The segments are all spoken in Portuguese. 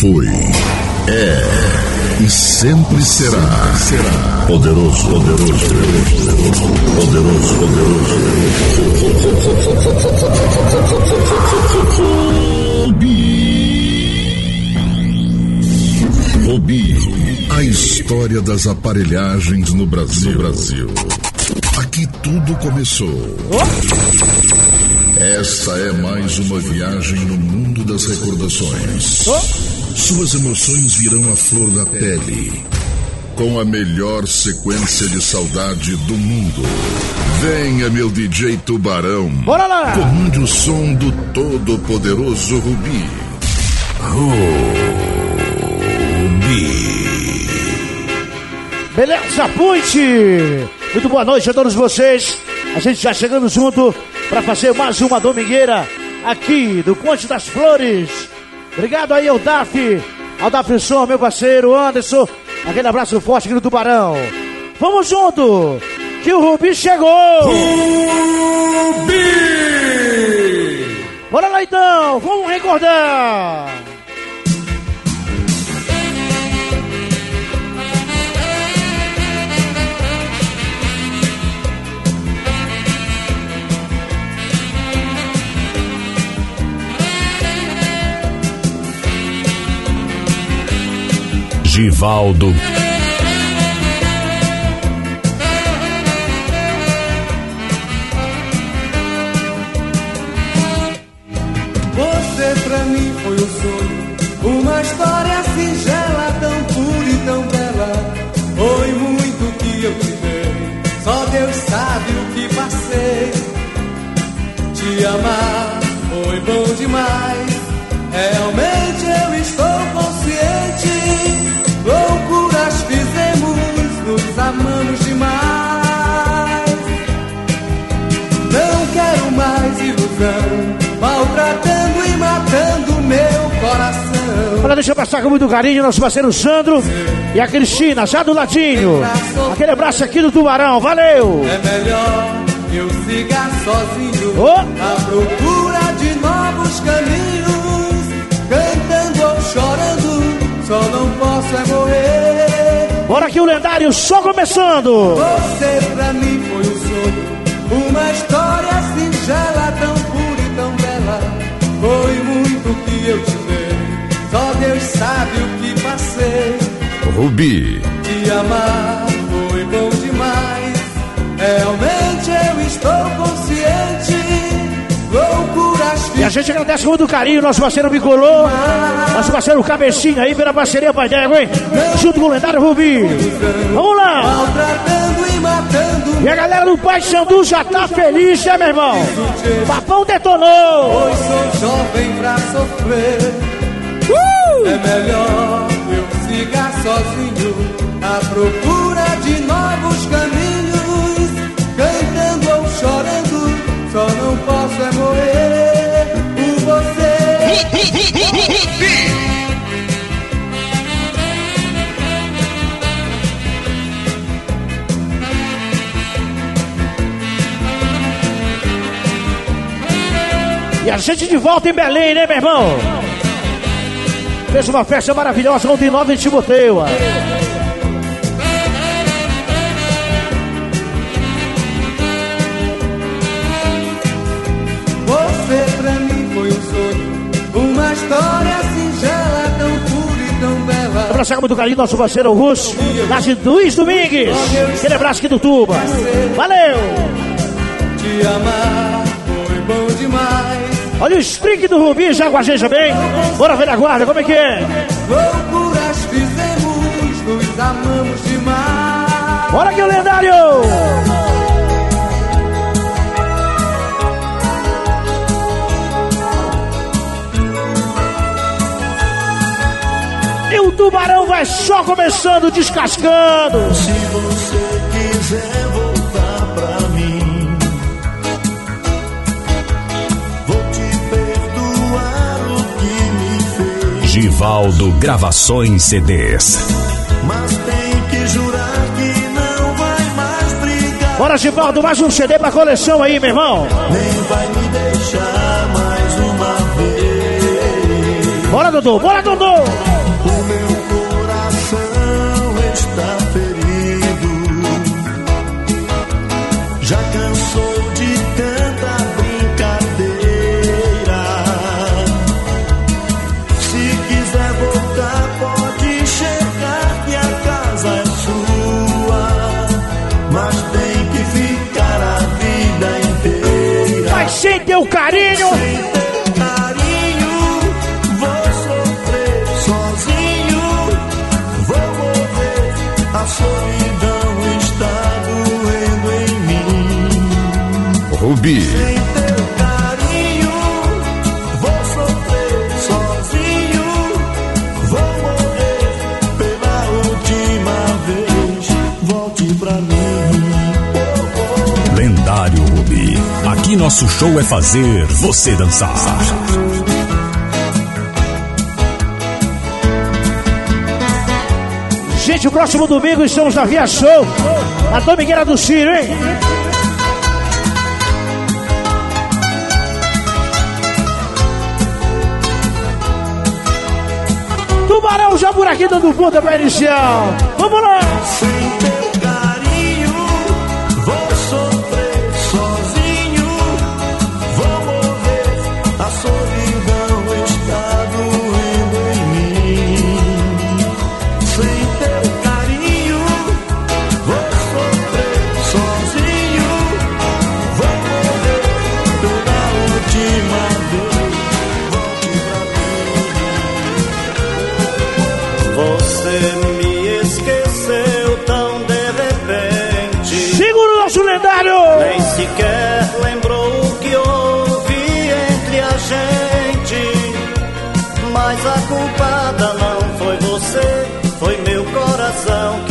foi, é e sempre será. será. Poderoso, poderoso, poderoso, poderoso, poderoso. Rubi. Rubi. A história das aparelhagens no Brasil. Brasil. Aqui tudo começou. Esta é mais uma viagem no mundo das recordações. Suas emoções virão à flor da pele. Com a melhor sequência de saudade do mundo. Venha, meu DJ Tubarão. Bora lá! Comande o som do todo-poderoso Rubi. Rubi. Beleza, Ponte! Muito boa noite a todos vocês. A gente já chegando junto para fazer mais uma domingueira aqui do Ponte das Flores. Obrigado aí ao DAF, ao DAF Som, meu parceiro Anderson. Aquele abraço forte aqui no Tubarão. Vamos junto, que o Rubi chegou! Rubi! Bora lá então, vamos recordar! Givaldo. Você pra mim foi um sonho, uma história singela, tão pura e tão bela. Foi muito que eu te dei, só Deus sabe o que passei. Te amar foi bom demais, realmente Olha, deixa eu passar com muito carinho nosso parceiro Sandro e a Cristina, já do ladinho. Aquele abraço aqui do Tubarão, valeu! É melhor eu siga sozinho Ô. à procura de novos caminhos, cantando ou chorando, só não posso é morrer. Bora aqui o lendário, só começando! Você pra mim foi um sonho, uma história singela, tão pura e tão bela. Foi muito que eu te Deus sabe o que passei. Rubi. Te amar foi bom demais. Realmente eu estou consciente. Loucuras E a gente agradece com muito carinho nosso parceiro Bicolô, nosso parceiro Cabecinha aí pela parceria Pai Dego, hein? Junto com o lendário Rubi. Vamos lá! maltratando e matando. E a galera do Pai Sandu já tá feliz, né, meu irmão? Papão detonou! Pois sou jovem pra sofrer. É melhor eu siga sozinho à procura de novos caminhos. Cantando ou chorando, só não posso é morrer por você. E a gente de volta em Belém, né, meu irmão? Fez uma festa maravilhosa ontem, 9 em Timoteua. Você pra mim foi um sonho, uma história singela, tão pura e tão bela. Abraçar com muito carinho nosso parceiro Russo, de Luiz Domingues. Aquele abraço aqui do Tuba. Valeu! Te amar foi bom demais. Olha o streak do Rubi já com a gente também. Bora ver a guarda, como é que é? Loucuras fizemos, nos amamos demais. Bora aqui o lendário! E o tubarão vai só começando, descascando. Se você quiser Givaldo Gravações CDs. Mas tem que jurar que não vai mais brigar. Bora, Givaldo, mais um CD pra coleção aí, meu irmão. Nem vai me deixar mais uma vez. Dodô. Bora, Dodô. Carinho. Nosso show é fazer você dançar. Gente, o próximo domingo estamos na Via Show. A Domingueira do Ciro, hein? Tubarão já por aqui dando ponta pra inicial. Vamos lá!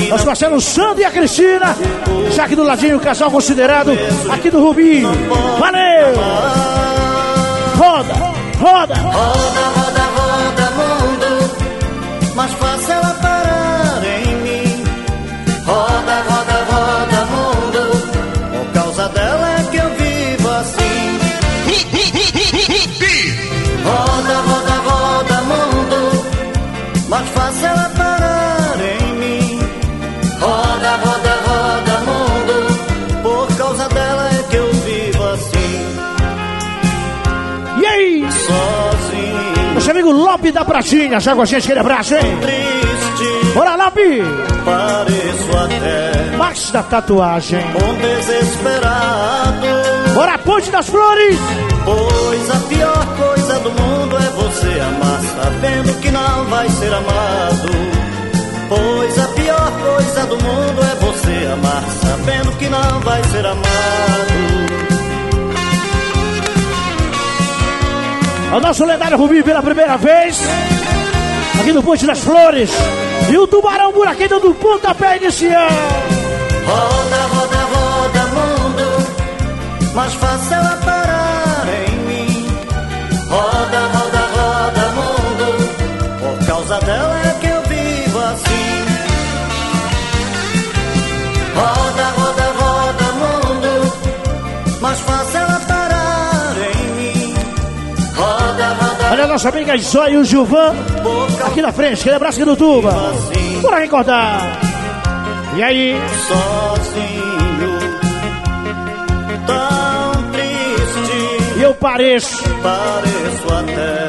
Não parceiros Sandro e a Cristina. Já aqui do ladinho, o casal considerado aqui do Rubi. Valeu! Roda, roda! Roda, roda, roda, mundo, mas faça Pratinha, já com a gente aquele abraço, hein? Triste, Bora, Lope! pareço até Max da tatuagem. um desesperado. Bora, Ponte das Flores! Pois a pior coisa do mundo é você amar, sabendo que não vai ser amado. Pois a pior coisa do mundo é você amar, sabendo que não vai ser amado. O nosso lendário Rubi pela primeira vez. Aqui no Ponte das Flores. E o Tubarão Buraquinho do pontapé inicial. Roda, roda, roda, mundo, mas faça ela parar em mim. Roda, roda, roda, mundo, por causa dela é que nossa amiga Zóia e o Gilvan. Aqui na frente, aquele abraço aqui do Tuba. Bora recordar. E aí? sozinho, tão triste. Eu pareço. Pareço até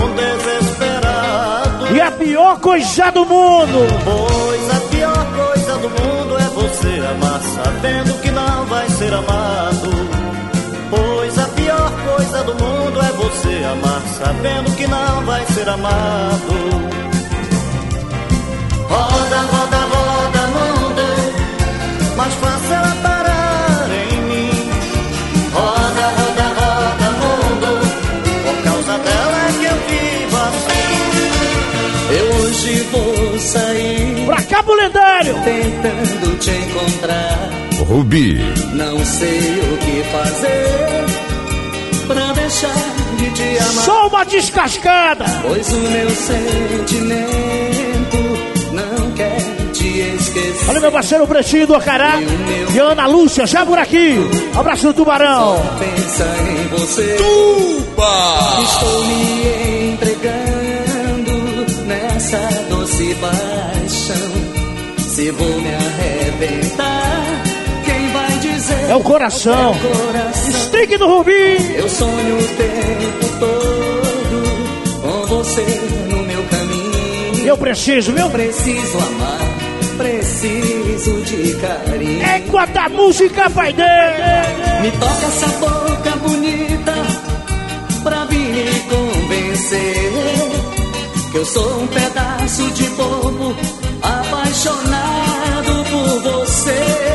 um desesperado. E a pior coisa do mundo. Pois a pior coisa do mundo é você amar, sabendo que não vai ser amado. Pois do mundo é você amar, sabendo que não vai ser amado. Roda, roda, roda, mundo, mas faça ela parar em mim. Roda, roda, roda, mundo, por causa dela é que eu vivo assim. Eu hoje vou sair Pra cá pro lendário. tentando te encontrar. Rubi, Não sei o que fazer pra deixar de te amar. Só uma descascada. Pois o meu sentimento não quer te esquecer. Olha meu parceiro Pretinho do Acará e, e Ana Lúcia, já por aqui. Abraço do Tubarão. Só pensa em você. Tuba! Estou me entregando nessa doce paixão. Se vou me arrebentar é o coração. Stick do Rubi. Eu sonho o tempo todo com você no meu caminho. Eu preciso, viu? Preciso amar, preciso de carinho. É quanta música vai ter. Me toca essa boca bonita pra vir me convencer que eu sou um pedaço de bobo apaixonado por você.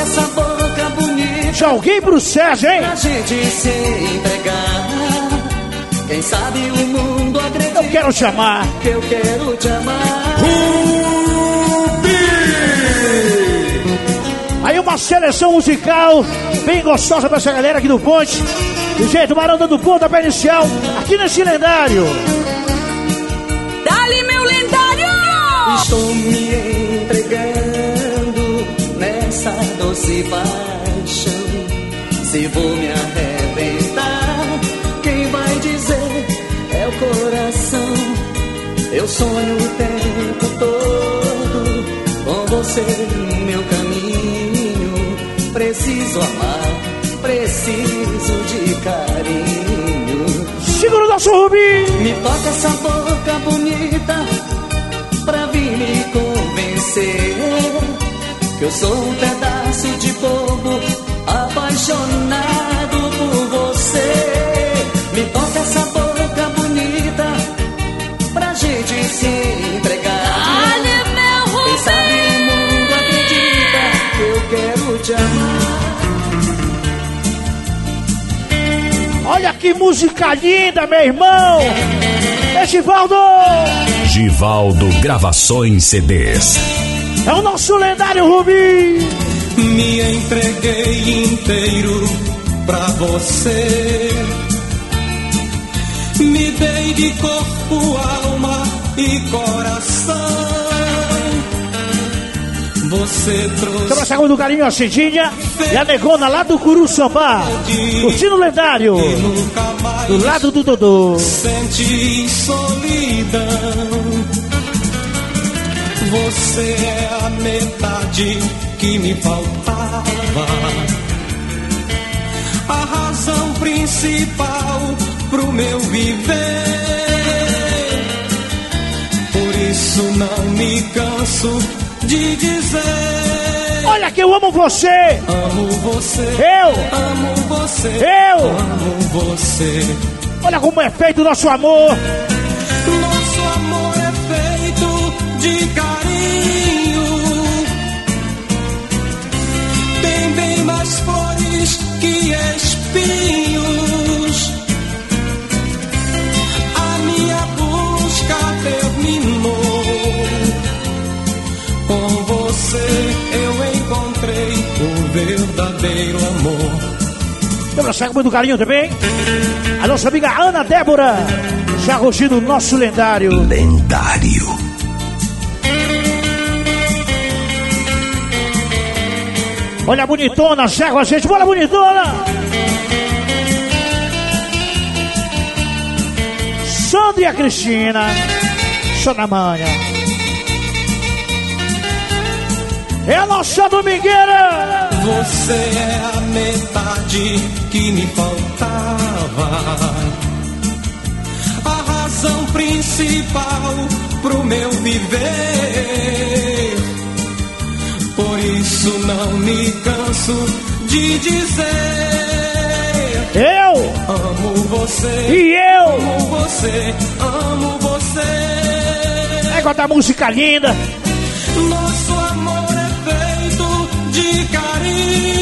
Toca essa boca bonita Joguei pro Sérgio, hein? pra gente se entregar. Quem sabe o mundo acredita Eu quero chamar. que eu quero te amar. Aí uma seleção musical bem gostosa pra essa galera aqui do Ponte. Do jeito Maranda do Ponto, a inicial, aqui nesse lendário. Doce paixão. Se vou me arrebentar, quem vai dizer é o coração. Eu sonho o tempo todo com você no meu caminho. Preciso amar, preciso de carinho. Segura o nosso Rubi. Me toca essa boca bonita pra vir me convencer que eu sou um pedaço de bobo apaixonado por você. Me toca essa boca bonita pra gente se entregar. Dali, meu Quem sabe o mundo acredita que eu quero te amar. Olha que música linda, meu irmão. Edivaldo. Givaldo Gravações CDs. É o nosso lendário Rubi. Me entreguei inteiro pra você. Me dei de corpo, alma e coração. Você trouxe Estamos segundo carinho a Cidinha e a negona lá do Curu Sambá. Curtindo o lendário. Do lado do Dodô. senti solidão. Você é a metade que me faltava. A razão principal pro meu viver. Por isso não me canso de dizer: Olha que eu amo você. Amo você. Eu. Amo você. Eu. Amo você. Olha como é feito o nosso amor. Estamos segundo muito carinho também. A nossa amiga Ana Débora. Já curtindo o nosso lendário. Lendário. Olha a bonitona, já com a gente. Bora, bonitona. Sandra e a Cristina. Só na manhã. É a nossa domingueira. Você é a metade que me faltava. A razão principal pro meu viver. Por isso não me canso de dizer: Eu Amo você. e eu. Amo você, amo você. É com a música linda. Nosso amor é feito de carinho.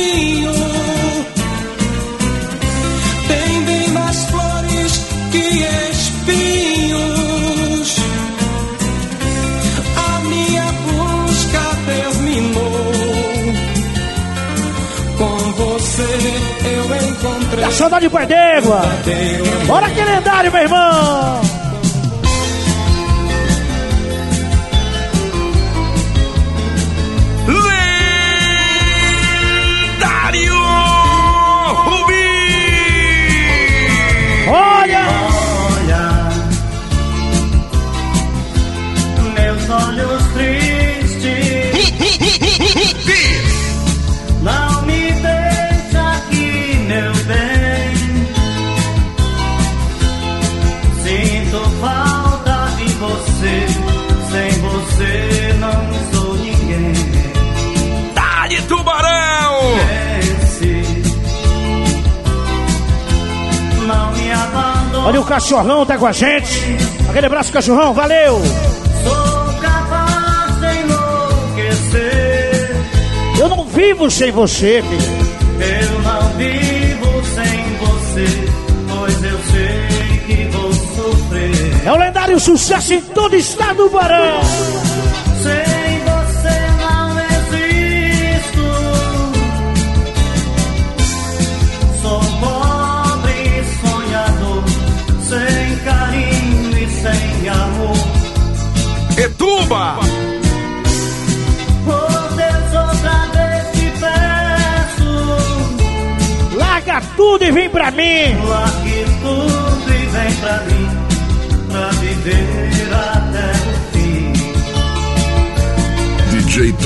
Saudade pai d'égua. Bora que lendário, meu irmão. Olha o cachorrão tá com a gente. Aquele abraço, cachorrão, valeu! Sou capaz de enlouquecer. Eu não vivo sem você, filho. Eu não vivo sem você, pois eu sei que vou sofrer. É o lendário sucesso em todo o estado do Barão. Sem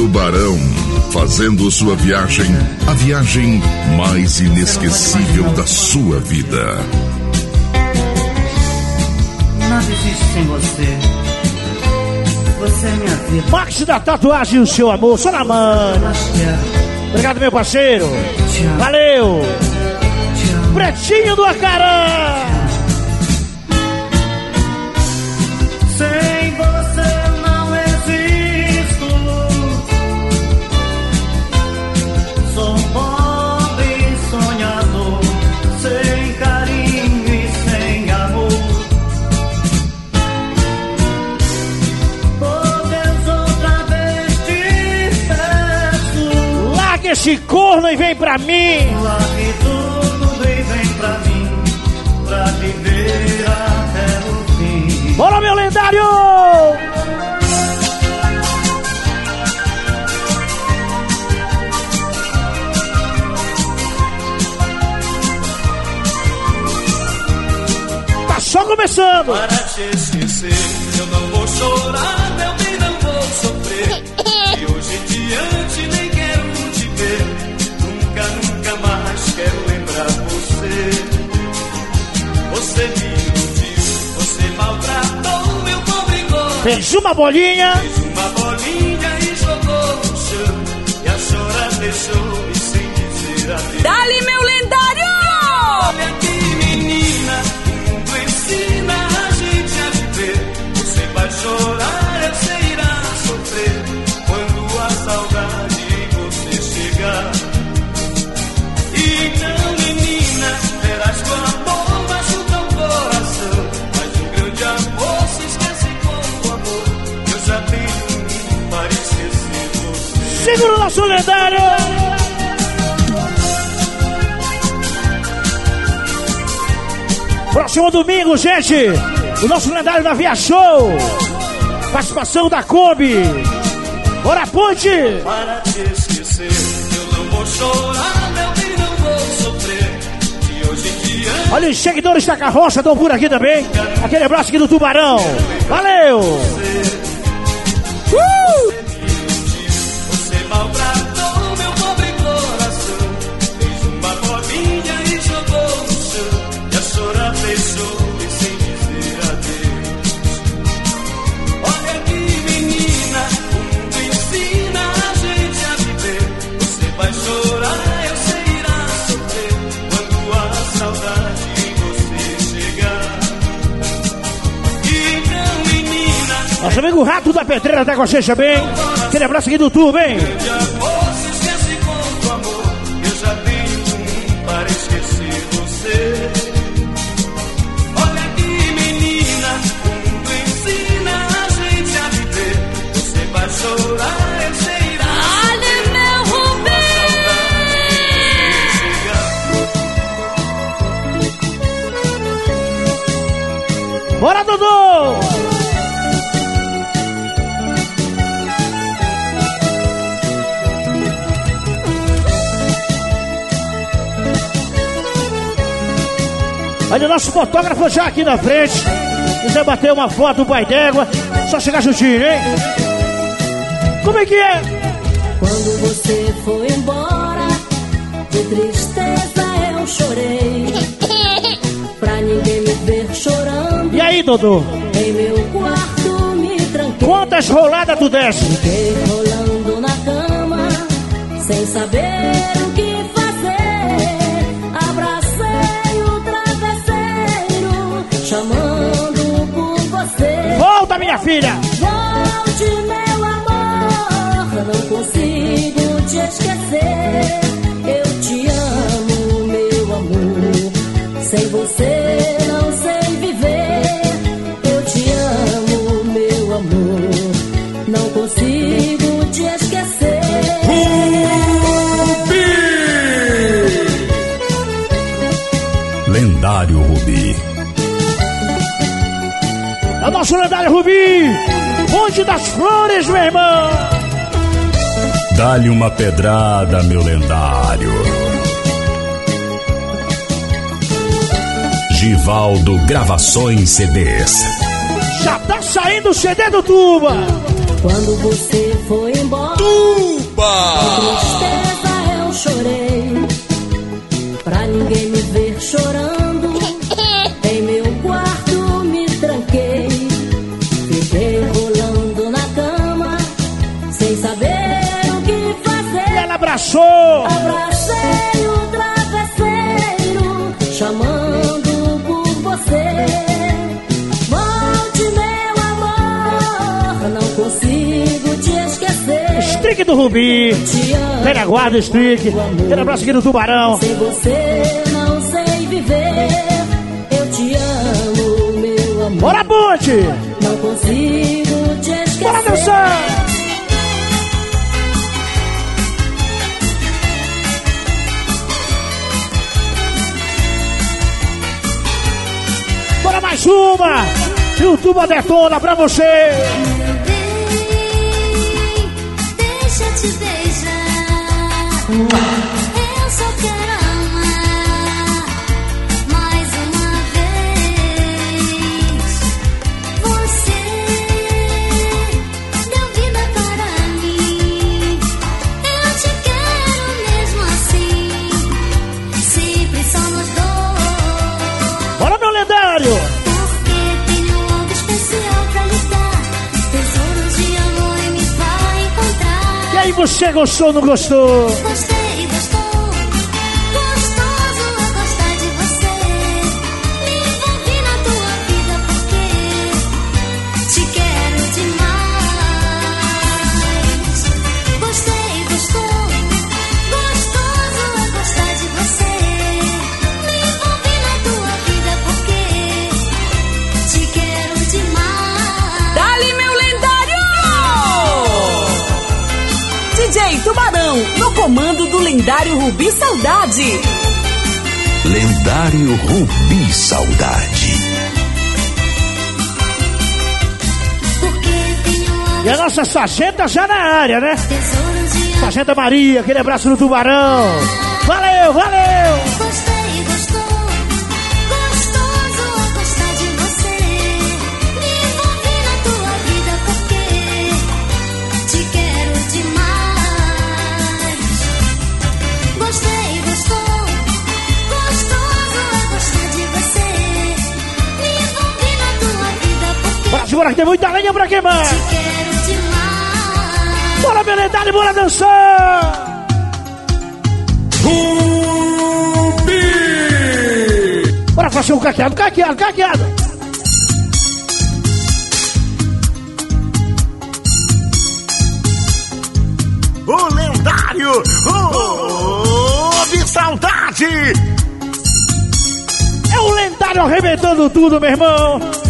Tubarão, fazendo sua viagem, a viagem mais inesquecível da sua vida. Nada existe sem você. Você é minha vida. Max da tatuagem, o seu amor, só na mão. Obrigado, meu parceiro. Valeu. Pretinho do Acará. Corno e vem pra mim. Largue tudo e vem pra mim, pra viver até o fim. Bora, meu lendário. Tá só começando. Para te esquecer, eu não vou chorar, Fez uma bolinha. Fez uma bolinha e jogou no chão. E a chorar deixou-me sem dizer adeus. Dali, meu lendário! Olha aqui, menina, o mundo ensina a gente a viver. Você vai você. Segura o nosso lendário. Próximo domingo, gente, o nosso lendário da Via Show. Participação da Kombi. Bora, Ponte! Para te esquecer, eu não vou chorar, meu bem, não vou sofrer. De hoje em diante. Olha, os seguidores da carroça estão por aqui também. Aquele abraço aqui do Tubarão. Valeu! Nosso amigo Rato da Pedreira tá com a gente também. Aquele abraço aqui do Tubo, hein? Olha o nosso fotógrafo já aqui na frente. Quiser bater uma foto do pai d'égua, só chegar juntinho, hein? Como é que é? Quando você foi embora, de tristeza eu chorei. Pra ninguém me ver chorando, E aí, Dudu? em meu quarto me tranquei. Quantas roladas tu desce? Fiquei rolando na cama, sem saber minha filha. Lendário Rubi. Monte das Flores, meu irmão. Dá-lhe uma pedrada, meu lendário. Givaldo Gravações CDs. Já tá saindo o CD do Tuba. Quando você foi embora, com do Rubi. Pega guarda, Strick. Aquele abraço aqui do Tubarão. sem você não sei viver. Eu te amo, meu amor. Bora, Ponte. Não consigo te esquecer. Bora dançar. Bora mais uma. E o Tuba detona pra você. Você gostou ou não gostou? Gostei, lendário Rubi Saudade. Lendário Rubi Saudade. E a nossa sargenta já na área, né? Sargenta Maria, aquele abraço no Tubarão. Valeu, valeu. Bora, que tem muita lenha pra queimar. te quero demais. Bora, meu lendário, bora dançar. Bora fazer um caqueado, caqueado, caqueado. O lendário Rubi Saudade. É o lendário arrebentando tudo, meu irmão.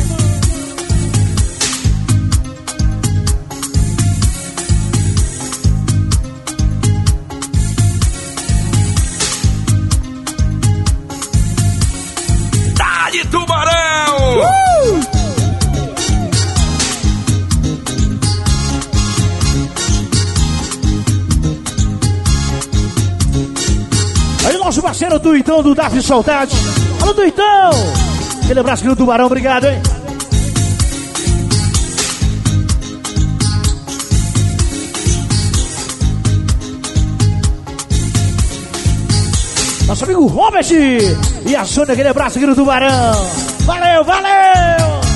Parceiro Tuitão do Davi Saudade. Alô, Tuitão. Aquele abraço no Tubarão, obrigado, hein? Nosso amigo Robert e a Sônia, aquele abraço aqui no Tubarão. Valeu, valeu!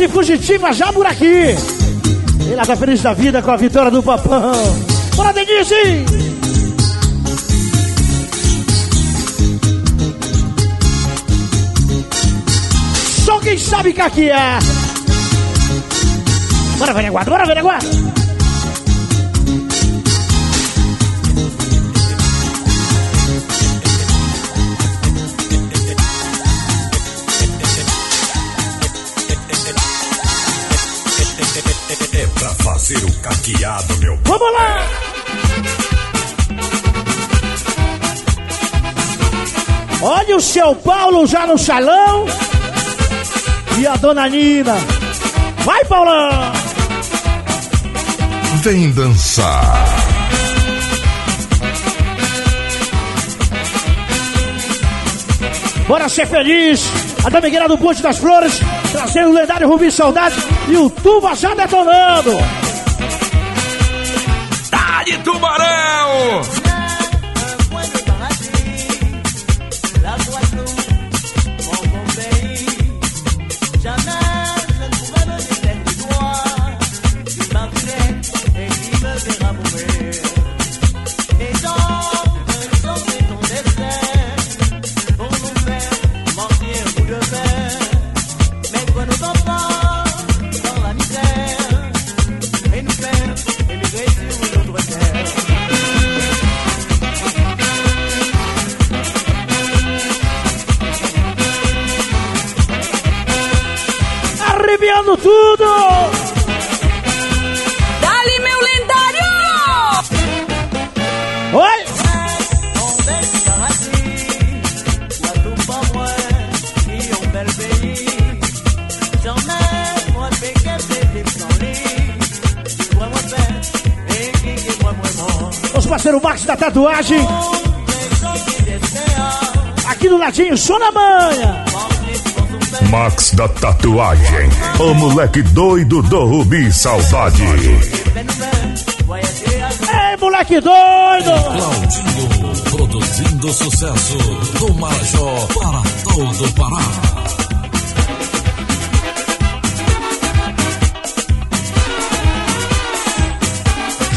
E Fugitiva já por aqui. Ela tá feliz da vida com a vitória do papão. Bora, Denise! Só quem sabe que aqui é. Bora, velho guarda, bora, velho meu. Vamos lá! Olha o seu Paulo já no salão. E a dona Nina. Vai, Paulão! Vem dançar. Bora ser feliz! A Domingueira do Ponte das Flores, trazendo o lendário Rubi Saudade e o Tuba já detonando! Tudo! Dali, meu lendário! Oi! Os parceiros Max da tatuagem. Aqui do ladinho, só na manha. Max da tatuagem. O moleque doido do Rubi Saudade. Ei, moleque doido! Claudinho, produzindo sucesso do Marajó para todo o Pará.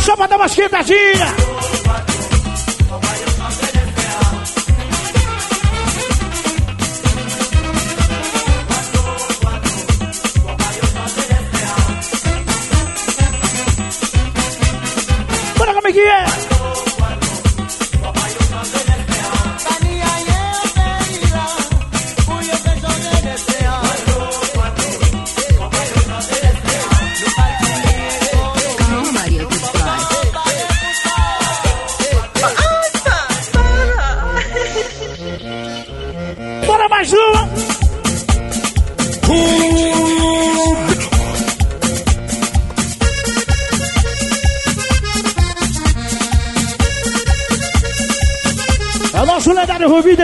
Só pra dar uma esquentadinha!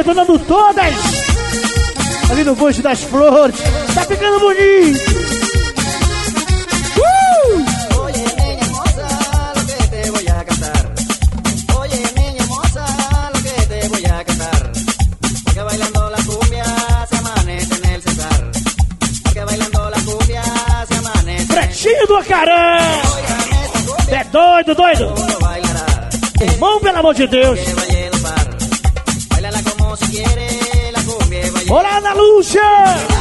Detonando todas! Ali no Monte das Flores. Tá ficando bonito! Uh! Pretinho do caramba! É doido, doido! Irmão, pelo amor de Deus! Olá, Ana Lúcia!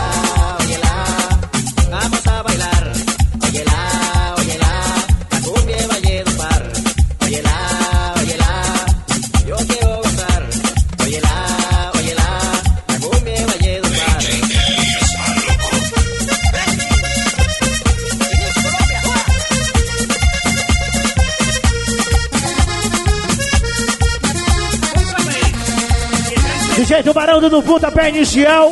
Tubarão dando pontapé inicial.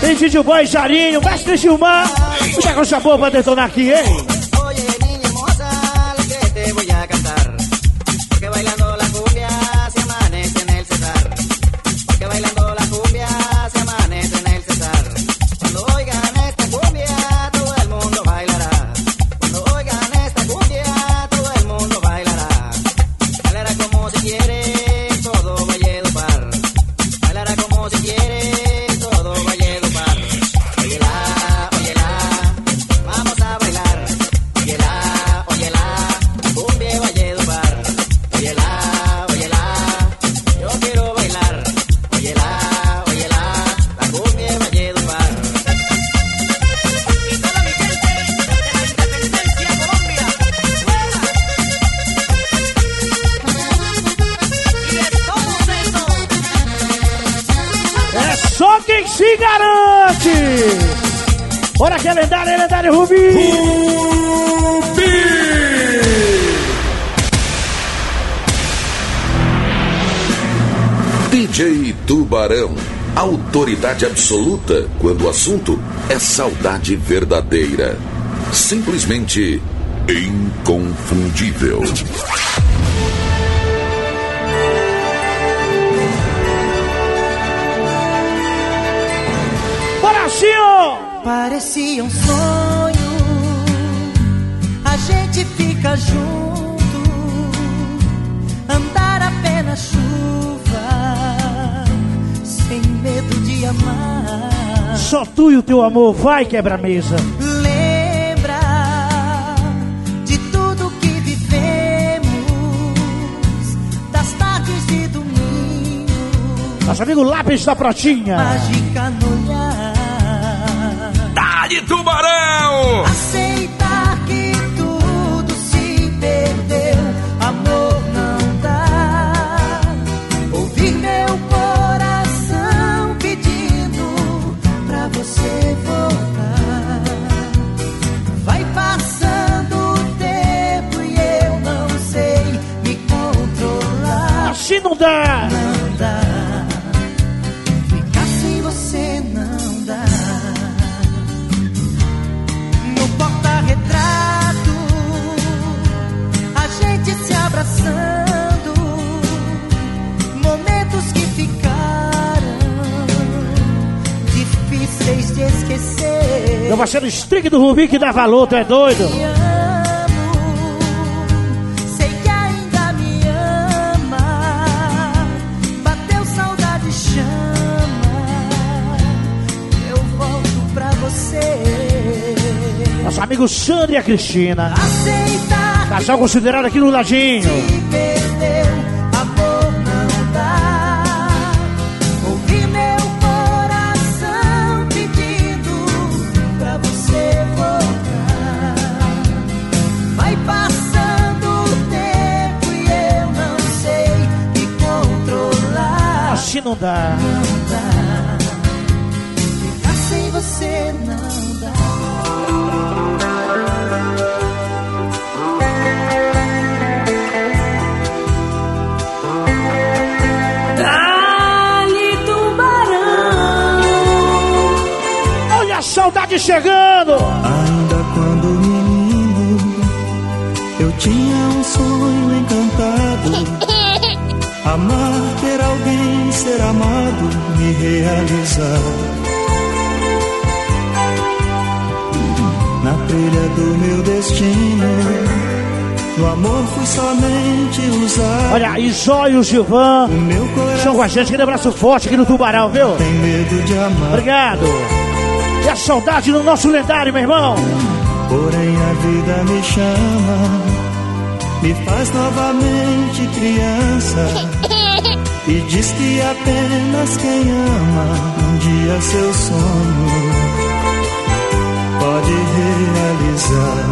Tem vídeo boy, Jarinho, mestre Gilmar. Muita coisa boa pra detonar aqui, hein? Autoridade absoluta quando o assunto é saudade verdadeira. Simplesmente inconfundível. Brasil! Parecia um sonho, a gente fica junto, Só tu e o teu amor, vai quebra-mesa. Lembra de tudo que vivemos, das tardes de domingo, Nosso amigo Lápis da Pratinha. mágica no olhar. Dá-lhe tubarão! Aceitar Meu parceiro Strig do Rubi que dá valor, tu é doido? Te amo, sei que ainda me ama. Bateu saudade, chama. Eu volto pra você. Nosso amigo Sandro e a Cristina. Casal considerado aqui no ladinho. Dá. Não dá. Ficar sem você não dá. Dali tubarão. Olha a saudade chegando! Ainda destino, no amor fui somente usado. Olha, e o Gilvan Meu coração estão com a gente. Aquele abraço forte aqui no Tubarão, viu? tem medo de amar. Obrigado. E a saudade do nosso lendário, meu irmão. Porém a vida me chama, me faz novamente criança. E diz que apenas quem ama um dia seu sonho pode realizar.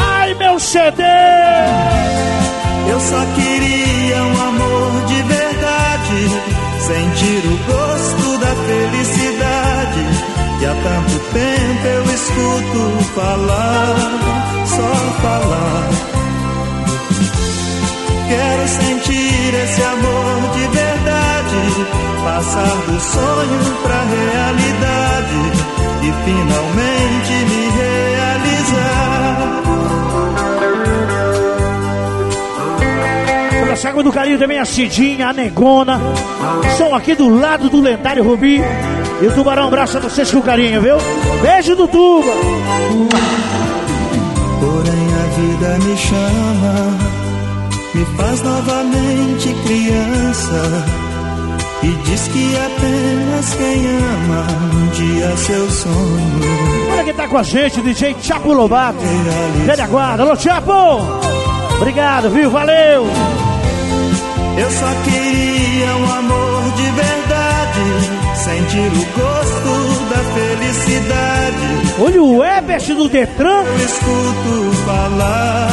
Ai, meu CD! Eu só queria um amor de verdade, sentir o gosto da felicidade. E há tanto tempo eu escuto falar, só falar. Quero sentir esse amor de verdade, passar do sonho pra realidade e finalmente me realizar. Nossa água do carinho também a Cidinha, a Negona. São aqui do lado do lendário Rubi. E o Tubarão abraça vocês com carinho, viu? Beijo do Tuba! Porém a vida me chama, me faz novamente criança. E diz que apenas quem ama um dia seu sonho Olha quem tá com a gente, DJ Chapo Lobato. Velha guarda, alô Chapo! Obrigado, viu? Valeu! Eu só queria um amor de verdade, sentir o gosto da felicidade. Olha o Ebert do Detran. Eu escuto falar,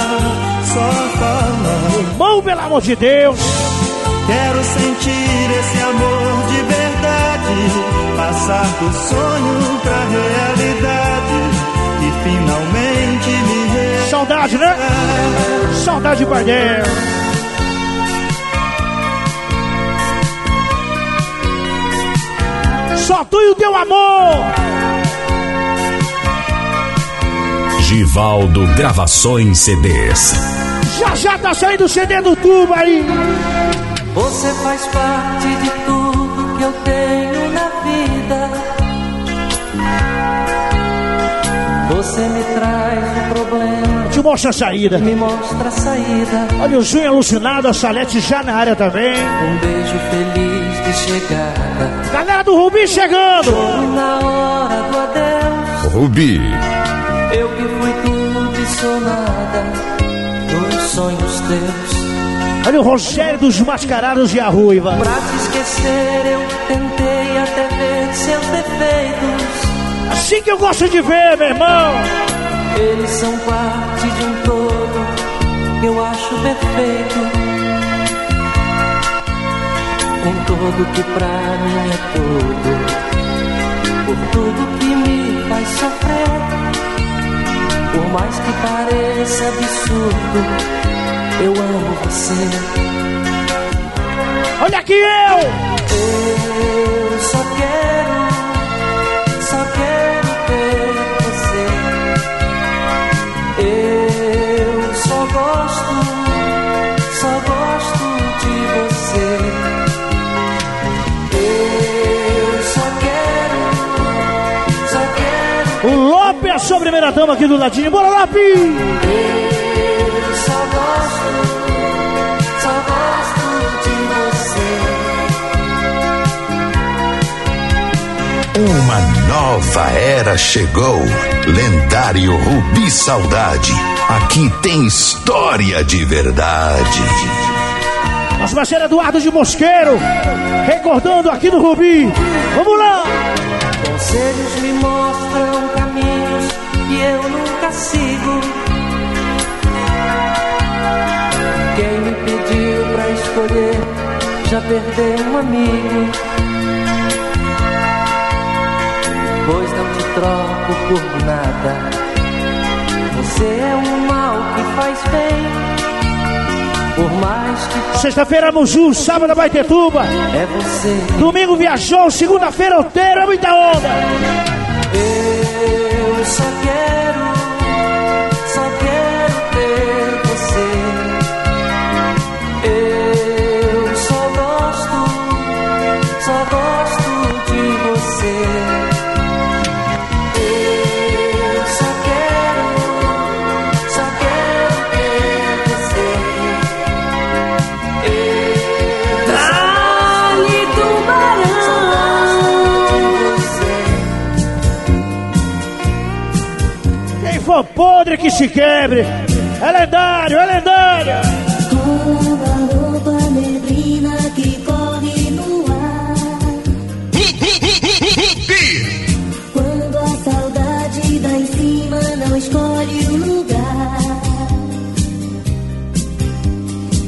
só falar. Irmão, pelo amor de Deus! Quero sentir esse amor de verdade, Passar do sonho pra realidade e finalmente me realizar. Saudade, né? Saudade, Bardel. Só tu e o teu amor. Givaldo Gravações CDs. Já já tá saindo o CD do tubo aí. Mostra a saída. me mostra a saída. Olha o Junho alucinado, a Salete já na área também. Um beijo feliz de chegada. Galera do Rubi chegando. Na hora do adeus, Rubi, eu que fui tudo e sou nada. Nos sonhos teus. Olha o Rogério dos Mascarados e a Ruiva. Pra te esquecer, eu tentei até ver seus defeitos. Assim que eu gosto de ver, meu irmão. Eles são parte de um todo que eu acho perfeito. Um todo que pra mim é todo. Por tudo que me faz sofrer. Por mais que pareça absurdo, eu amo você. Olha aqui eu. Eu só quero, É a primeira dama aqui do ladinho. Bora, Lope. Eu só gosto, só gosto de você. Uma nova era chegou. Lendário Rubi Saudade. Aqui tem história de verdade. Nosso parceiro Eduardo de Mosqueiro. Recordando aqui no Rubi. Vamos lá. Conselhos me mostram sigo. Quem me pediu pra escolher já perdeu um amigo. Pois não te troco por nada. Você é um mal que faz bem. Por mais que Sexta-feira, Muju. Sábado, Baitetuba. é você. Domingo, viajou. Segunda-feira, outeira. Muita onda. Eu só quero, podre que se quebre. É lendário, é lendário. Quando a saudade dá em cima, não escolhe o lugar.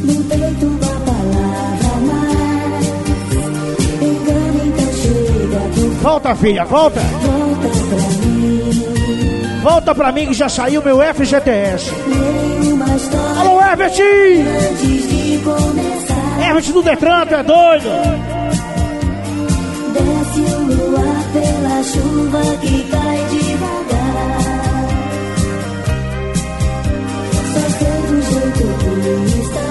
No peito uma palavra mais. Engana, então chega, Volta, filha, volta. volta. Volta pra mim que já saiu meu FGTS. Alô, Herbert! Herbert do Detran, tu é doido? Desce o luar pela chuva que cai devagar. Só sei do jeito que está.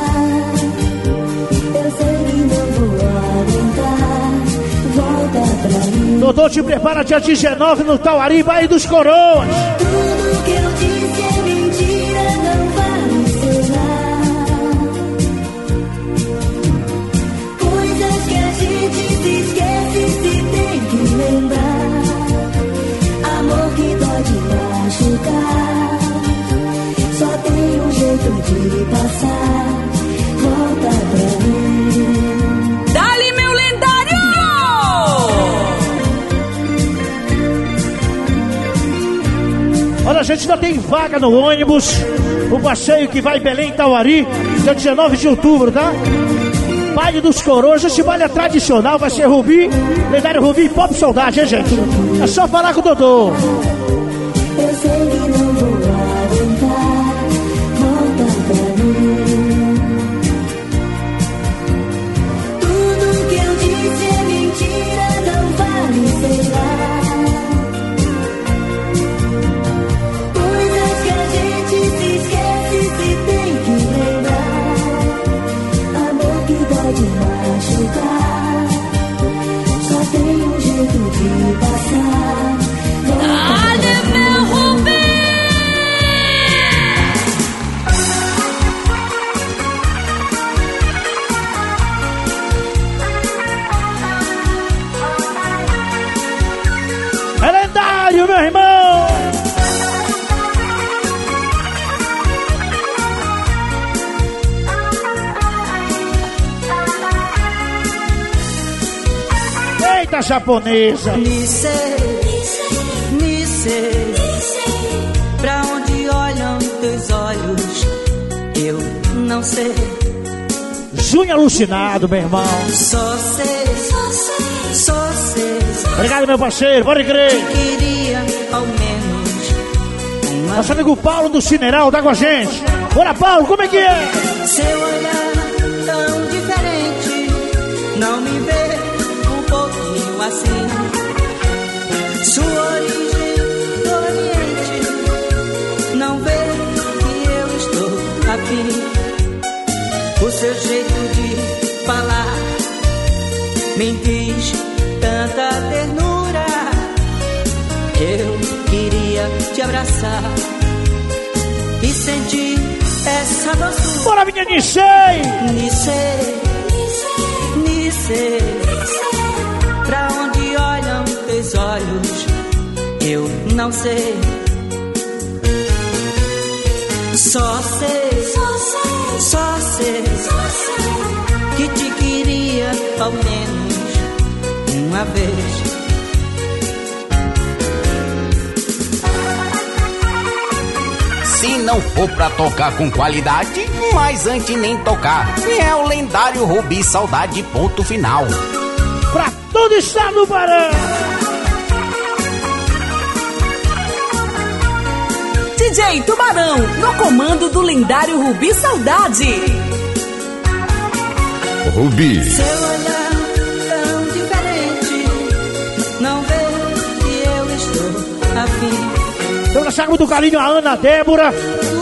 Eu sei que não vou aguentar. Volta pra mim. Dodô, te prepara dia 19 no Tauari, Baía dos Coroas. Gente ainda tem vaga no ônibus. O passeio que vai Belém Tauari, dia 19 de outubro, tá? Baile dos Coroas, esse baile é tradicional, vai ser Rubi, lendário Rubi Pop Saudade, hein, gente? É só falar com o Dodô. Japonesa! Nice, Nice, pra onde olham teus olhos, eu não sei. Junho alucinado, meu irmão. Só sei, só sei, só sei. Obrigado, meu parceiro, pode crer. Queria ao menos Nosso amigo Paulo do Cineral tá com a gente. Bora, Paulo, como é que é? seu assim. Sua origem do Oriente, não vê que eu estou afim. O seu jeito de falar me diz tanta ternura. Eu queria te abraçar e sentir essa doçura. Bora, minha Nissei! Pra onde olham teus olhos, eu não sei. Só sei, só sei, só sei, que te queria ao menos uma vez. Se não for pra tocar com qualidade, mas antes nem tocar. É o lendário Rubi Saudade, ponto final. Pra todo estado do Pará! DJ Tubarão, no comando do lendário Rubi Saudade. Rubi, Seu olhar tão diferente, não vê que eu estou afim. Eu deixar muito carinho a Ana Débora,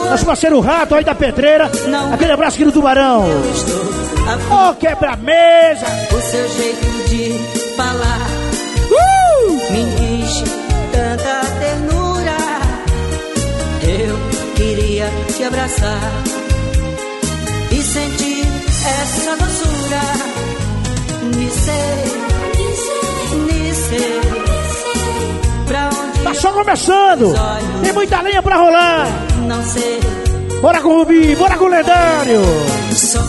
nosso parceiro Rato aí da Pedreira. Aquele abraço aqui do Tubarão. Ô, oh, quebra-mesa! O seu jeito de falar queria te abraçar e sentir essa doçura. Nice, Nice, pra onde Tá só começando! Tem muita lenha pra rolar! não sei. Bora com o Rubi, bora com o lendário! Só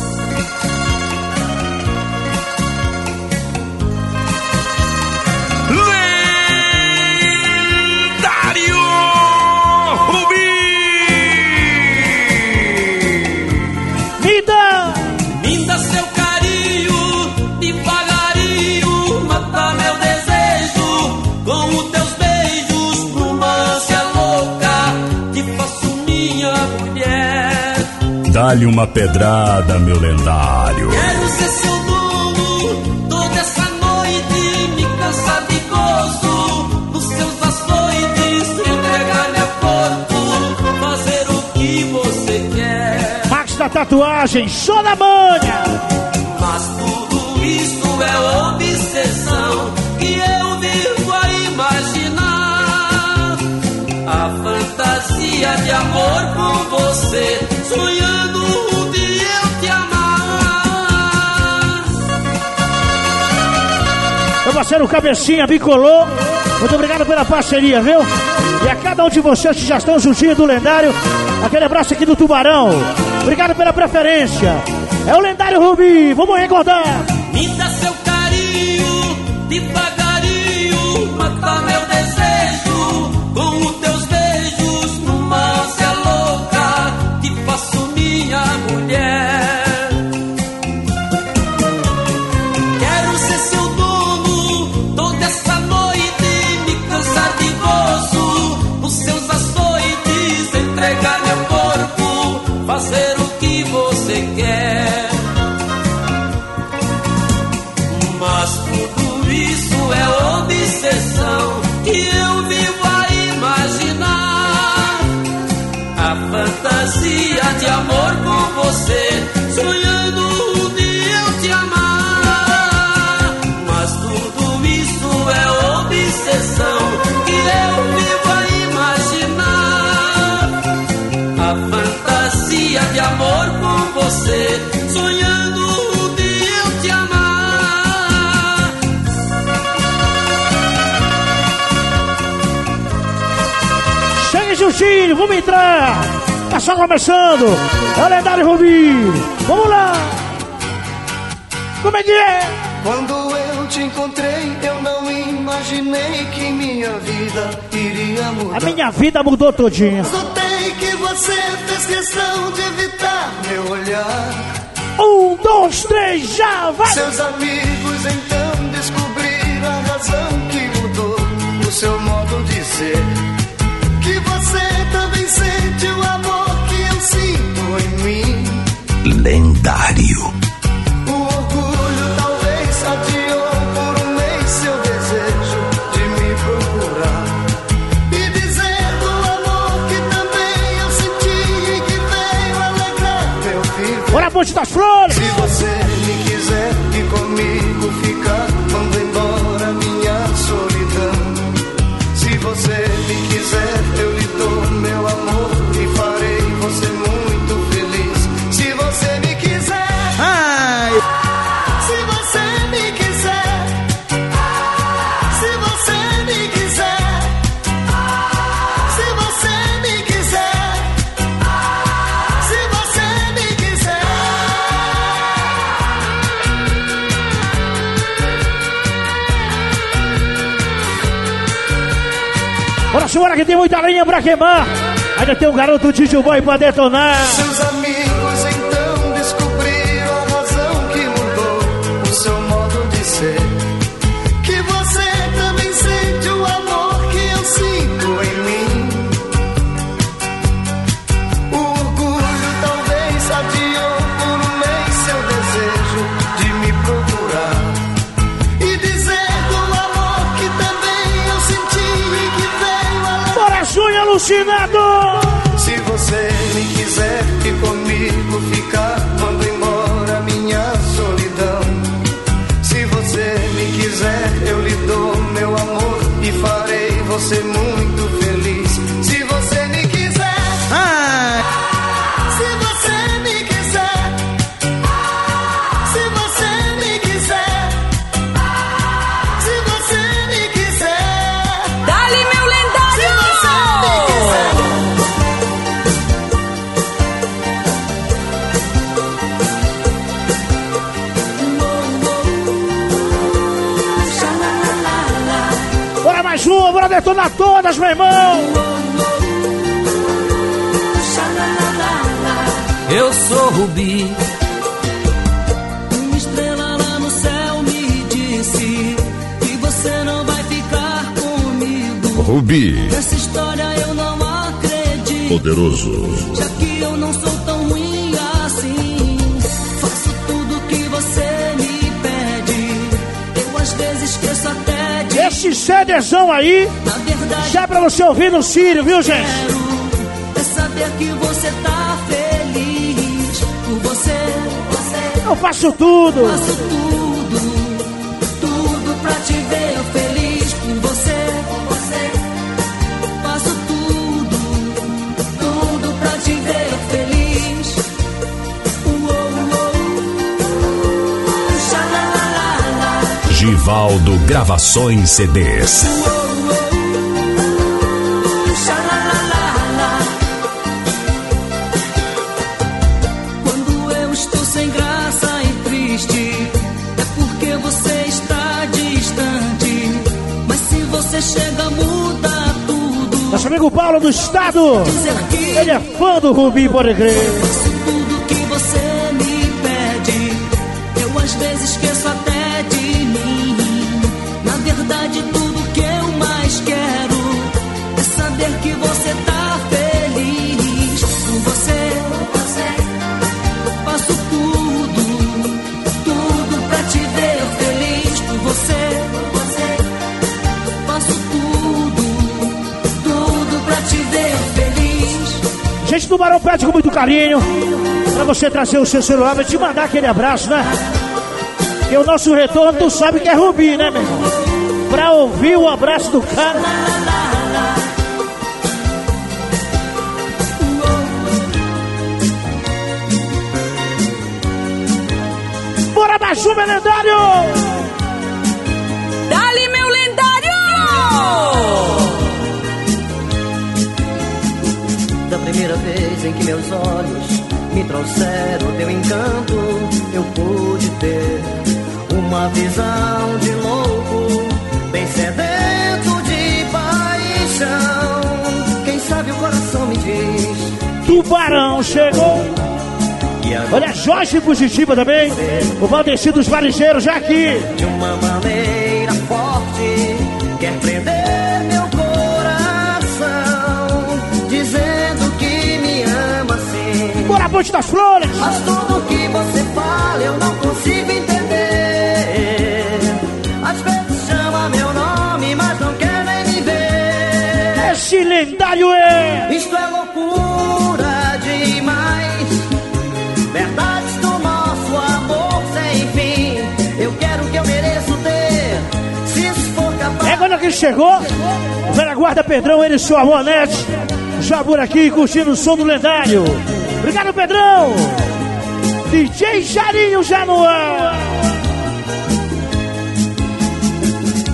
Dá-lhe uma pedrada, meu lendário. Quero ser seu dono toda essa noite, me cansar de gozo. Nos seus açoites, entregar meu corpo, fazer o que você quer. Max da tatuagem, só na manha! Mas tudo isso é obsessão fantasia de amor com você, sonhando um dia eu te amar. Meu parceiro Cabecinha bicolou. Muito obrigado pela parceria, viu? E a cada um de vocês que já estão juntinho do lendário, aquele abraço aqui do Tubarão. Obrigado pela preferência. É o lendário Rubi, vamos recordar. Me dá seu carinho, devagarinho, Justinho, vamos entrar. Tá só começando. É o lendário Rubi. Vamos lá. Como é que é? Quando eu te encontrei, eu não imaginei que minha vida iria mudar. A minha vida mudou todinha. Notei que você fez questão de evitar meu olhar. Um, dois, três, já vai. Seus amigos então descobriram a razão que mudou o seu modo de ser. Viver. Bora, Ponte das Flores. Que tem muita linha pra queimar. Ainda tem um garoto Tio Boy pra detonar. Seus amigos detonar todas, meu irmão. Eu sou Rubi. Uma estrela lá no céu me disse que você não vai ficar comigo. Rubi, Nessa história eu não acredito. poderoso. Já que eu não sou tão ruim assim, faço tudo que você me pede. Eu às vezes esqueço até de. Esse CDzão aí, já é pra você ouvir no Sírio, viu, gente? é saber que você tá feliz. Por você, você. Eu faço tudo. Faço tudo, tudo pra te ver feliz com você. você. Faço tudo, tudo pra te ver feliz. Uou, uou. Xalalalala. Givaldo Gravações CDs. Do Estado. Ele é fã do Rubi, pode crer. Carinho pra você trazer o seu celular, pra te mandar aquele abraço, né? Porque o nosso retorno, tu sabe que é Rubi, né, meu irmão? Pra ouvir o abraço do cara. Bora uma, lendário! Vez em que meus olhos me trouxeram teu encanto, eu pude ter uma visão de louco, bem sedento de paixão. Quem sabe o coração me diz Tubarão chegou! Olha, Jorge Fugitiva também. O Valdeci dos Varejeiros já aqui. de uma maneira forte quer Ponte das Flores! Mas tudo que você fala eu não consigo entender. Às vezes chama meu nome, mas não quer nem me ver. Esse lendário é. Isto é loucura demais. Verdades do nosso amor sem fim. Eu quero o que eu mereço ter. Se isso for capaz. É quando que chegou. O velha guarda Pedrão, ele e sua Monete. Já por aqui curtindo o som do lendário. Obrigado, Pedrão! DJ Jarinho já no ar!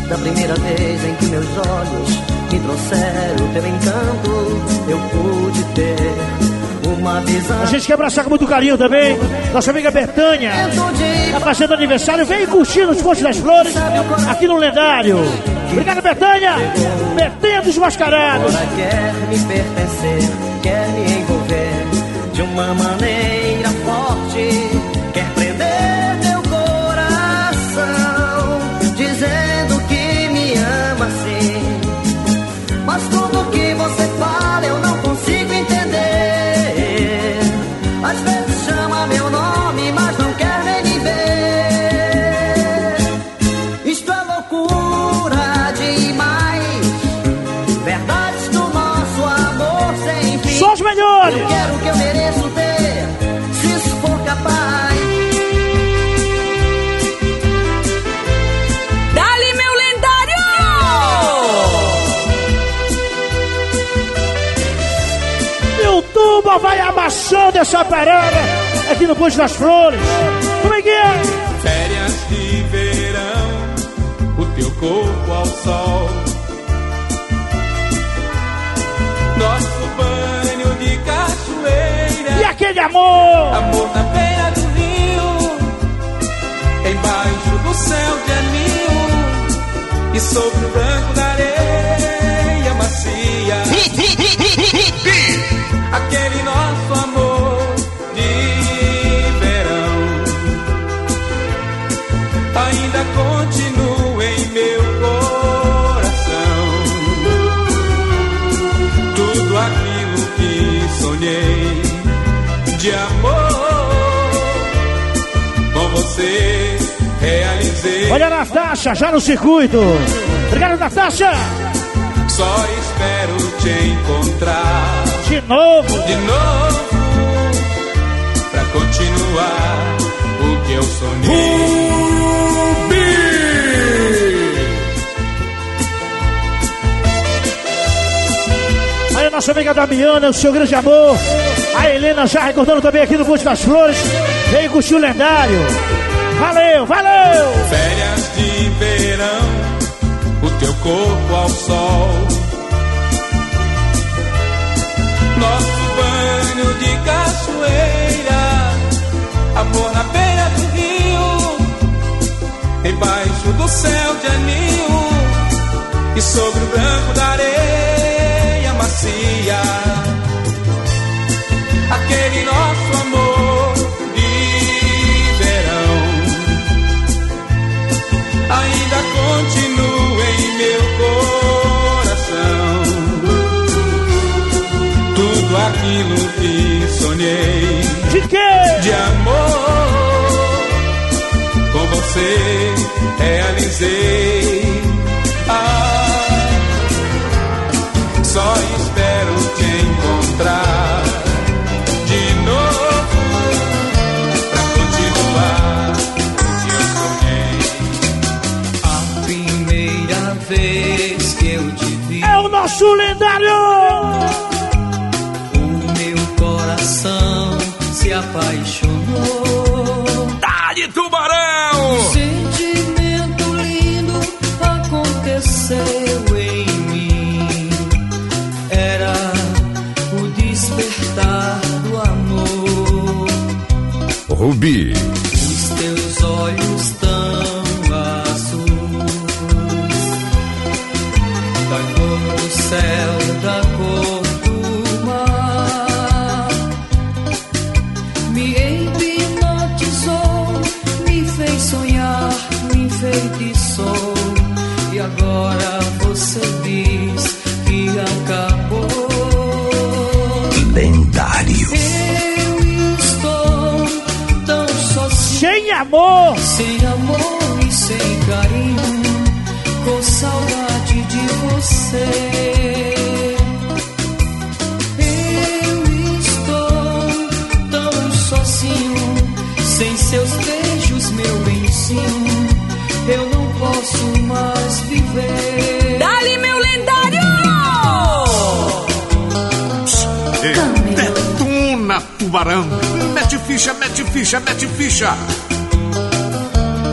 Da primeira vez em que meus olhos me trouxeram teu encanto, eu pude ter uma visão. A gente quer abraçar com muito carinho também. Nossa amiga Betânia. Tá fazendo aniversário. Vem curtir nos Pontes das Flores. Aqui no Lendário. Obrigado, Betânia. Betânia dos Mascarados. Quer me pertencer, quer me envolver de uma maneira parada. Aqui no Ponte das Flores. Como é que é? Férias de verão, o teu corpo ao sol. Nosso banho de cachoeira. E aquele amor? Amor na beira do rio, embaixo do céu de anil e sobre o branco da Olha a Natasha, já no circuito. Obrigado, Natasha. Só espero te encontrar De novo. de novo pra continuar o que eu sonhei. Aí a nossa amiga Damiana, o seu grande amor. A Helena já recordando também aqui no Ponte das Flores. Vem curtir o lendário. Valeu, valeu! Férias de verão, o teu corpo ao sol. Nosso banho de cachoeira, amor na beira do rio, embaixo do céu de anil e sobre o branco da areia macia. Aquele nosso e sonhei. De quê? De amor. Com você realizei. Ah, só espero te encontrar. de novo pra continuar o que eu sonhei. A primeira vez que eu te vi. É o nosso lendário! Apaixonou. Tubarão! Mete ficha, mete ficha, mete ficha!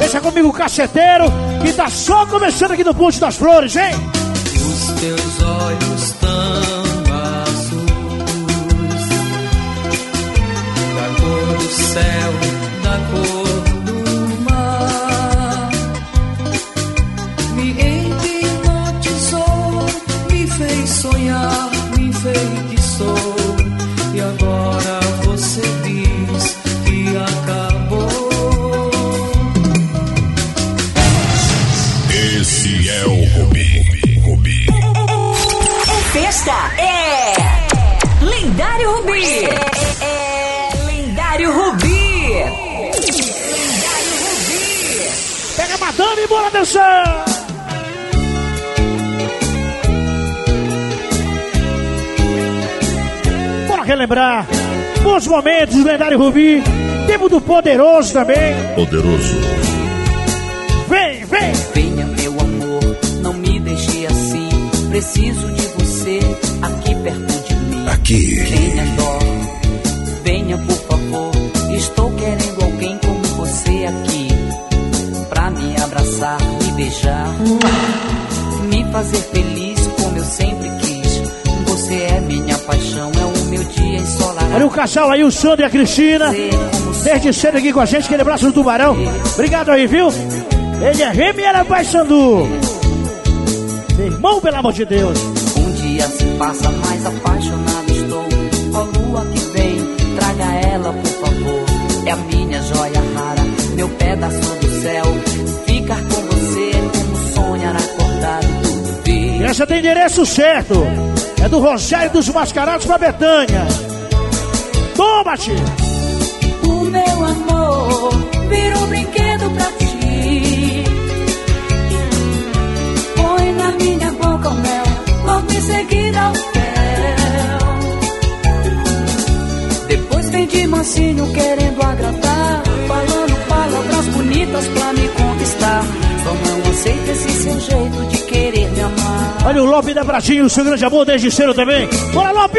Deixa comigo o caceteiro, que tá só começando aqui no Ponte das Flores, hein? Os teus olhos e bora relembrar bons momentos lendário Rubi, tempo do poderoso também. Poderoso. Olha o casal aí, o Sandro e a Cristina. Desde cedo aqui com a gente, aquele abraço do Tubarão. Obrigado aí, viu? Ele é Remy e ela Sandu. Irmão, pelo amor de Deus. Um dia se passa, mais apaixonado estou. Ó lua que vem, traga ela, por favor. É a minha joia rara, meu pedaço do céu. Ficar com você é como sonhar acordado essa tem endereço certo. É do Rogério dos Mascarados pra Betânia. Toma, tia. O meu amor virou brinquedo pra ti. Põe na minha boca o mel, logo em seguida o fel. Depois vem de mansinho querendo agradar. Falando palavras bonitas pra me conquistar. Só não aceita esse seu jeito de querer me amar. Olha o Lope da Pratinho, o seu grande amor desde cedo também. Bora, Lope!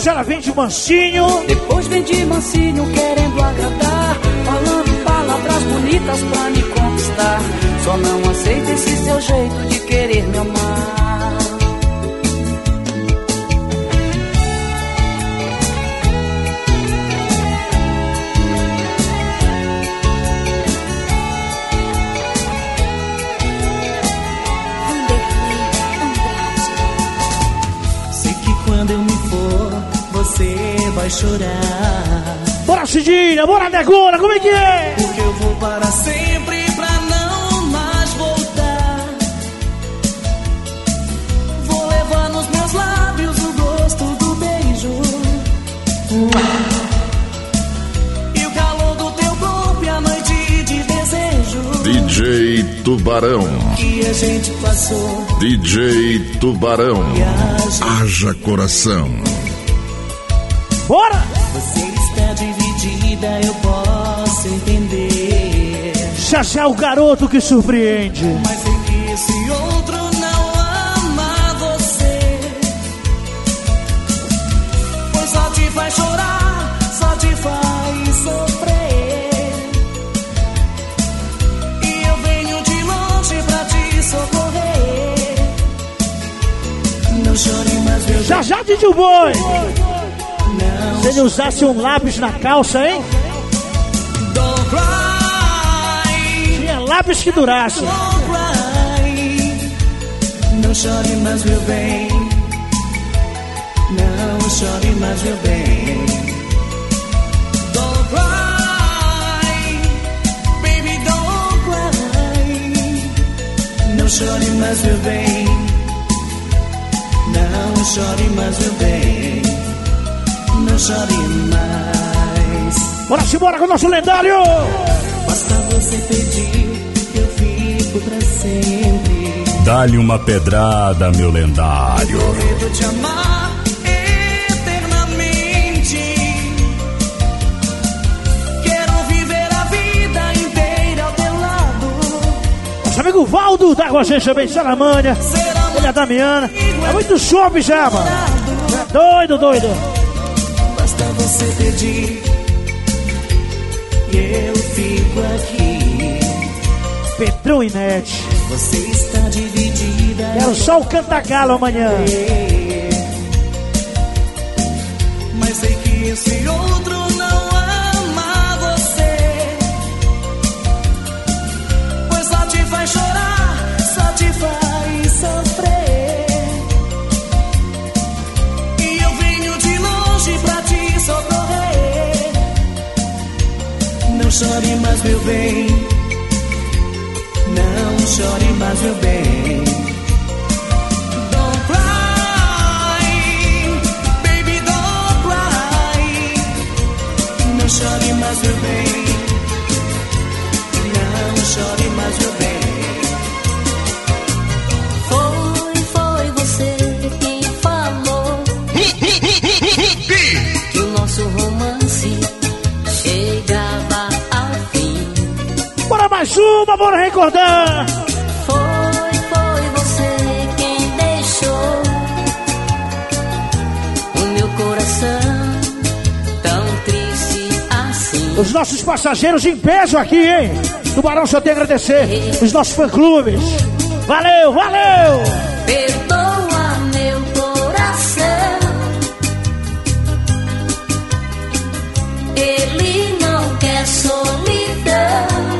Hoje ela vem de mansinho. Depois vem de mansinho querendo agradar. Falando palavras bonitas pra me conquistar. Só não aceita esse seu jeito de querer me amar. Vai chorar. Bora, Cidinha, bora, Negona, como é que é? Porque eu vou para sempre pra não mais voltar. Vou levar nos meus lábios o gosto do beijo. E o calor do teu corpo e a noite de desejo. DJ Tubarão. que a gente passou. DJ Tubarão. Haja coração. Bora! Você está dividida, eu posso entender. Já já o garoto que surpreende. Mas sei que esse outro não ama você. Pois só te faz chorar, só te faz sofrer. E eu venho de longe pra te socorrer. Não chore mais, meu Já já, Didi Boy! Se ele usasse um lápis na calça, hein? Tinha lápis que durasse. Não chore mais, meu bem. Não chore mais, meu bem. Don't cry. Baby, don't cry. Não chore mais, meu bem. Não chore mais, meu bem. Chore mais. Bora se bora com o nosso lendário! Basta você pedir que eu fico pra sempre. Dá-lhe uma pedrada, meu lendário. Te amar eternamente. Quero viver a vida inteira ao teu lado. Nosso amigo Valdo da Rogência também, Salamanha. Ele é a Damiana. É muito chope já, mano. É doido, doido. Você pedir e eu fico aqui. Pedrão e Net. Você está dividida. Quero só o cantagalo amanhã. Mas sei que esse outro chore mais, meu bem. Não chore mais, meu bem. Uma, bora recordar! Foi, foi você quem deixou o meu coração tão triste assim. Os nossos passageiros em peso aqui, hein? Tubarão só tem a agradecer. Os nossos fã-clubes. Valeu, valeu! Perdoa meu coração. Ele não quer solidão.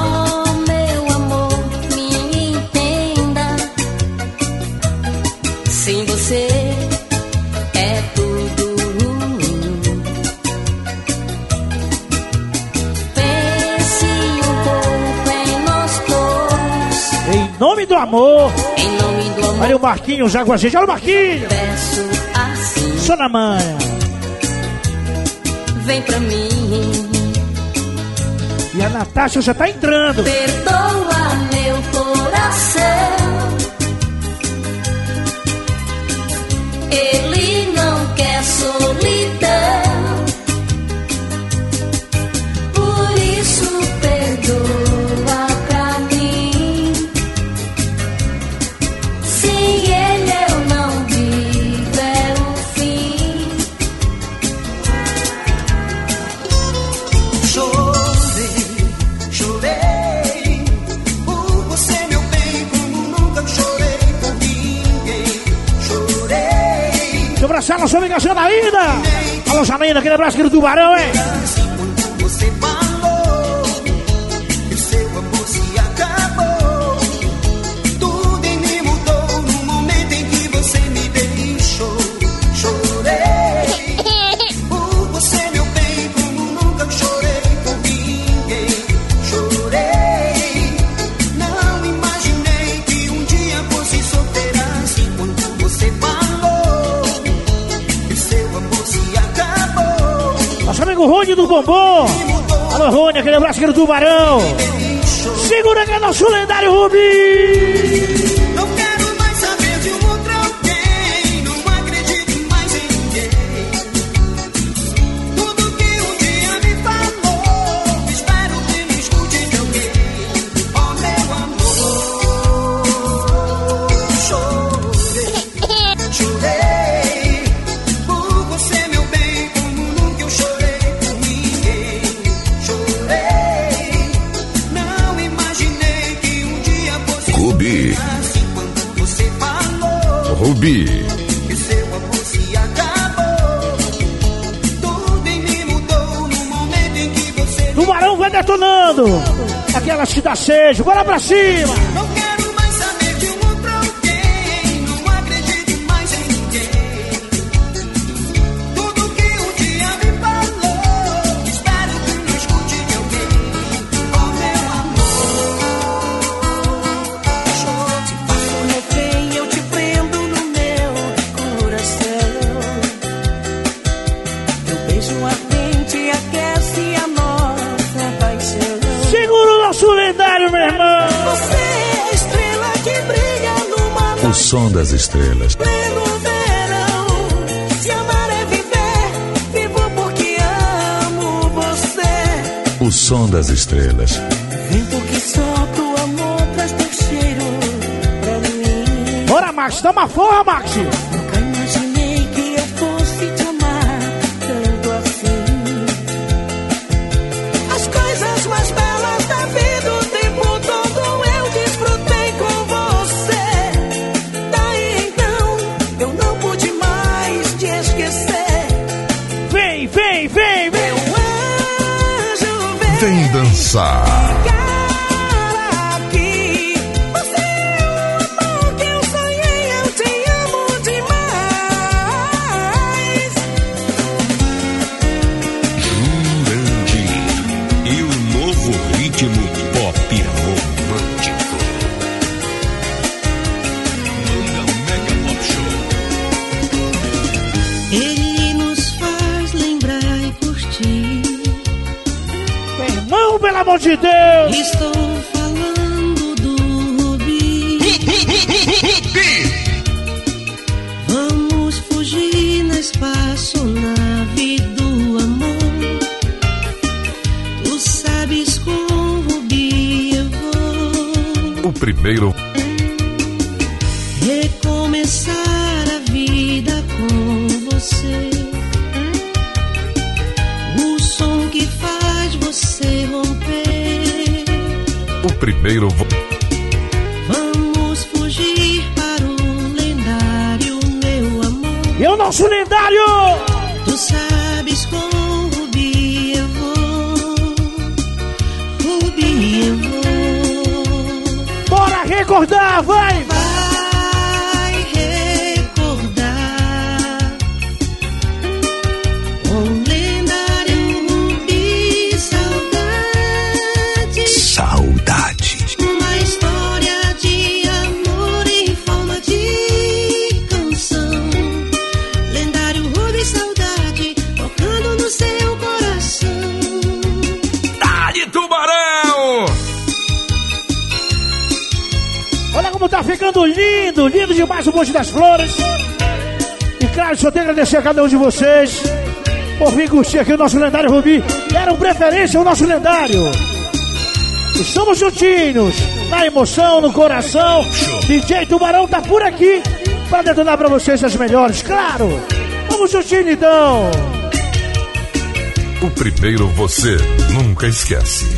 amor. Amor. Olha o Marquinhos já com a gente. Olha o Marquinhos. Peço assim. Só na manha. Vem pra mim. E a Natasha já tá entrando. Perdoa meu coração. Ele não quer solidão. Eu abraçar nossa amiga Janaína. Alô, Janaína, aquele abraço aqui do Tubarão, hein? amigo Rony do Bombom. Alô, Rony, aquele abraço aqui do Tubarão. Segura aqui é nosso lendário Rubi. Aquelas que dá seja, bora pra cima! estrelas. É o som das estrelas. Vento que sopra o amor traz teu cheiro pra mim. Bora, Max, dá uma forra, Max! Praça. de Deus! Estou falando do Rubi. Vamos fugir na espaçonave do amor. Tu sabes como Rubi eu vou. O primeiro primeiro só tenho a agradecer a cada um de vocês por vir curtir aqui o nosso lendário Rubi. Deram preferência ao nosso lendário. Estamos juntinhos, na emoção, no coração. DJ Tubarão tá por aqui para detonar para vocês as melhores, claro. Vamos juntinho então. O primeiro você nunca esquece.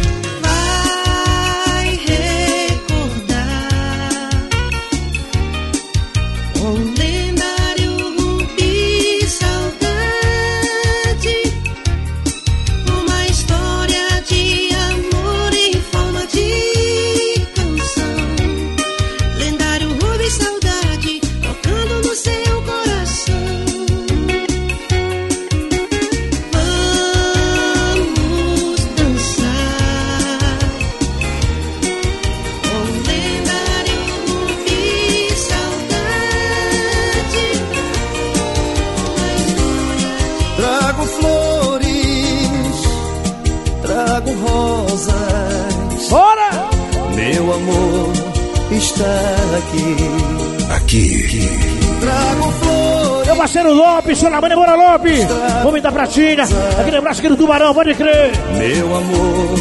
Lopes. Homem da Pratinha, aquele abraço aqui do Tubarão, pode crer. Meu amor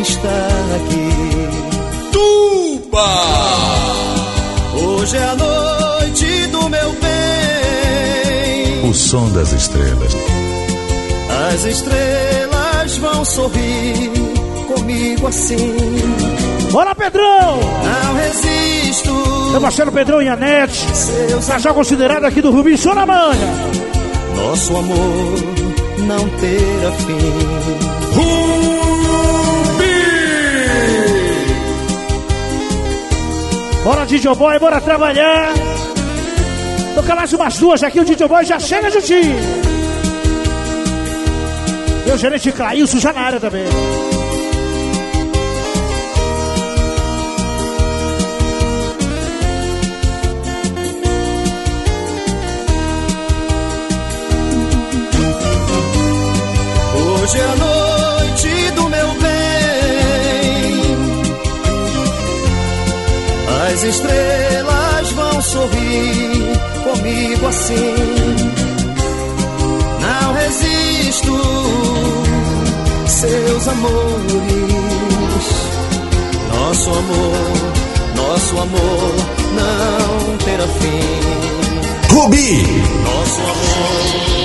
está aqui. Tuba! Hoje é a noite do meu bem. O som das estrelas. As estrelas vão sorrir comigo assim. Bora, Pedrão! Não resisto. Meu parceiro Pedrão e a Nete. Casal considerado aqui do Rubi, só na manha. Nosso amor não terá fim. Bora, DJ Boy, bora trabalhar. Toca mais umas duas aqui, o DJ Boy já chega juntinho. Meu gerente Clailson já na área também. Hoje é a noite do meu bem. As estrelas vão sorrir comigo assim. Não resisto, seus amores. Nosso amor, nosso amor não terá fim. Rubi! Nosso amor